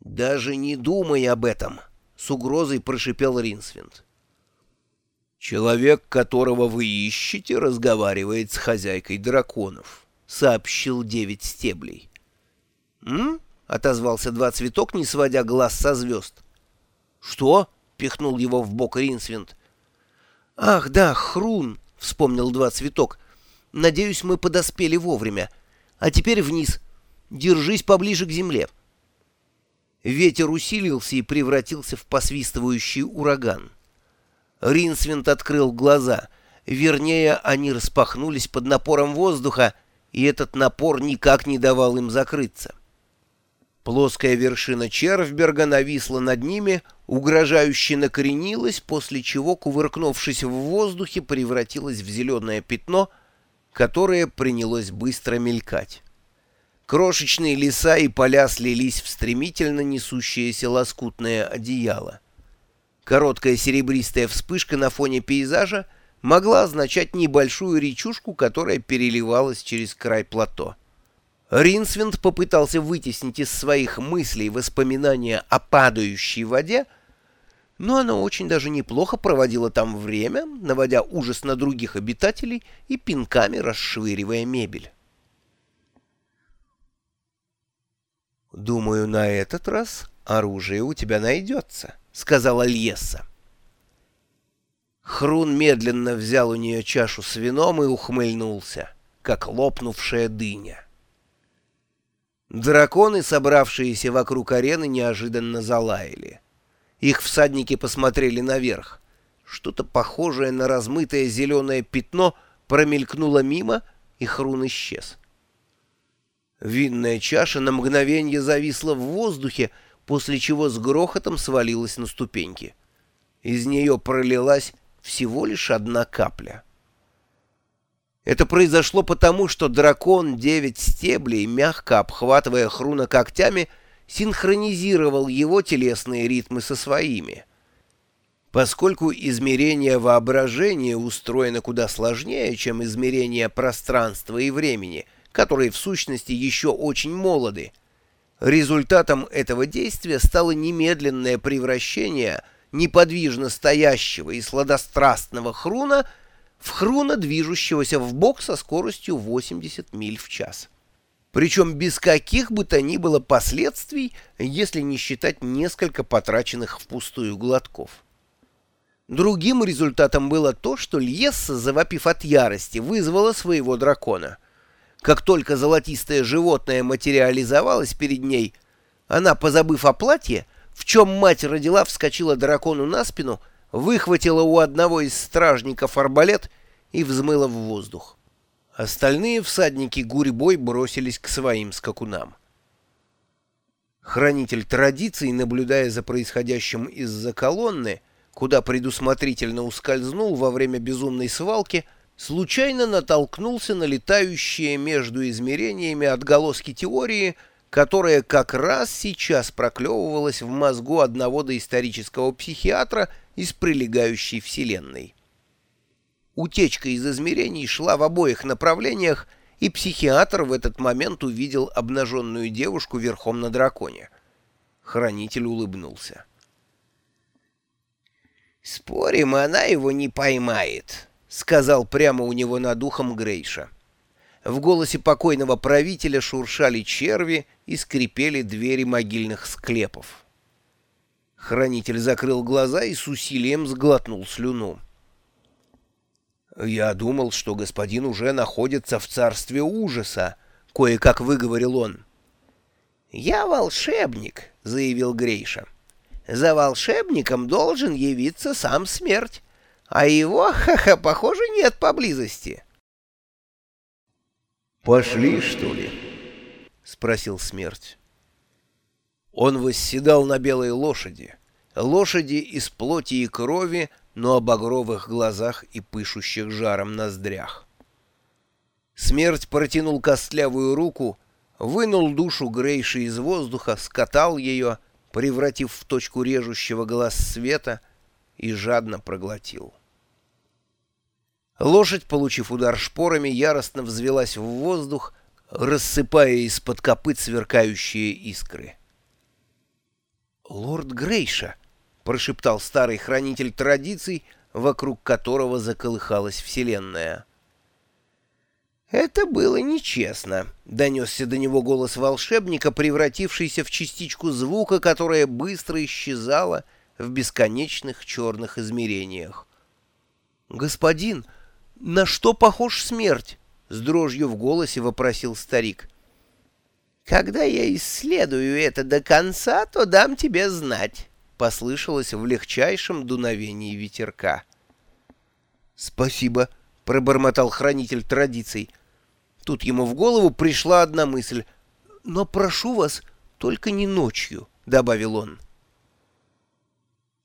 «Даже не думай об этом!» — с угрозой прошипел Ринсвинд. «Человек, которого вы ищете, разговаривает с хозяйкой драконов», — сообщил девять стеблей. «М?» — отозвался два цветок, не сводя глаз со звезд. «Что?» — пихнул его в бок Ринсвинд. «Ах, да, Хрун!» — вспомнил два цветок. «Надеюсь, мы подоспели вовремя. А теперь вниз. Держись поближе к земле». Ветер усилился и превратился в посвистывающий ураган. Ринсвинд открыл глаза. Вернее, они распахнулись под напором воздуха, и этот напор никак не давал им закрыться. Плоская вершина Червберга нависла над ними, угрожающе накоренилась, после чего, кувыркнувшись в воздухе, превратилась в зеленое пятно, которое принялось быстро мелькать. Крошечные леса и поля слились в стремительно несущееся лоскутное одеяло. Короткая серебристая вспышка на фоне пейзажа могла означать небольшую речушку, которая переливалась через край плато. Ринсвинд попытался вытеснить из своих мыслей воспоминания о падающей воде, но она очень даже неплохо проводила там время, наводя ужас на других обитателей и пинками расшвыривая мебель. «Думаю, на этот раз оружие у тебя найдется», сказала Льеса. Хрун медленно взял у нее чашу с вином и ухмыльнулся, как лопнувшая дыня. Драконы, собравшиеся вокруг арены, неожиданно залаяли. Их всадники посмотрели наверх. Что-то похожее на размытое зеленое пятно промелькнуло мимо, и Хрун исчез. Винная чаша на мгновение зависла в воздухе, после чего с грохотом свалилась на ступеньки. Из нее пролилась всего лишь одна капля. Это произошло потому, что дракон девять стеблей, мягко обхватывая Хруна когтями, синхронизировал его телесные ритмы со своими. Поскольку измерение воображения устроено куда сложнее, чем измерение пространства и времени, которые в сущности еще очень молоды, Результатом этого действия стало немедленное превращение неподвижно стоящего и сладострастного хруна в хруна, движущегося в бок со скоростью 80 миль в час. Причем без каких бы то ни было последствий, если не считать несколько потраченных впустую глотков. Другим результатом было то, что Льесса, завопив от ярости, вызвала своего дракона — как только золотистое животное материализовалось перед ней, она, позабыв о платье, в чем мать родила, вскочила дракону на спину, выхватила у одного из стражников арбалет и взмыла в воздух. Остальные всадники гурьбой бросились к своим скакунам. Хранитель традиций, наблюдая за происходящим из-за колонны, куда предусмотрительно ускользнул во время безумной свалки, — случайно натолкнулся на летающие между измерениями отголоски теории, которая как раз сейчас проклевывалась в мозгу одного доисторического психиатра из прилегающей вселенной. Утечка из измерений шла в обоих направлениях, и психиатр в этот момент увидел обнаженную девушку верхом на драконе. Хранитель улыбнулся. «Спорим, она его не поймает», — сказал прямо у него над ухом Грейша. В голосе покойного правителя шуршали черви и скрипели двери могильных склепов. Хранитель закрыл глаза и с усилием сглотнул слюну. «Я думал, что господин уже находится в царстве ужаса», — кое-как выговорил он. «Я волшебник», — заявил Грейша. «За волшебником должен явиться сам смерть а его, ха-ха, похоже, нет поблизости. «Пошли, что ли?» — спросил смерть. Он восседал на белой лошади, лошади из плоти и крови, но о багровых глазах и пышущих жаром ноздрях. Смерть протянул костлявую руку, вынул душу Грейши из воздуха, скатал ее, превратив в точку режущего глаз света, и жадно проглотил. Лошадь, получив удар шпорами, яростно взвелась в воздух, рассыпая из-под копыт сверкающие искры. лорд Грейша», — прошептал старый хранитель традиций, вокруг которого заколыхалась Вселенная. «Это было нечестно», — донесся до него голос волшебника, превратившийся в частичку звука, которая быстро исчезала в бесконечных черных измерениях. «Господин, на что похож смерть?» — с дрожью в голосе вопросил старик. «Когда я исследую это до конца, то дам тебе знать», — послышалось в легчайшем дуновении ветерка. «Спасибо», — пробормотал хранитель традиций. Тут ему в голову пришла одна мысль. «Но прошу вас, только не ночью», — добавил он.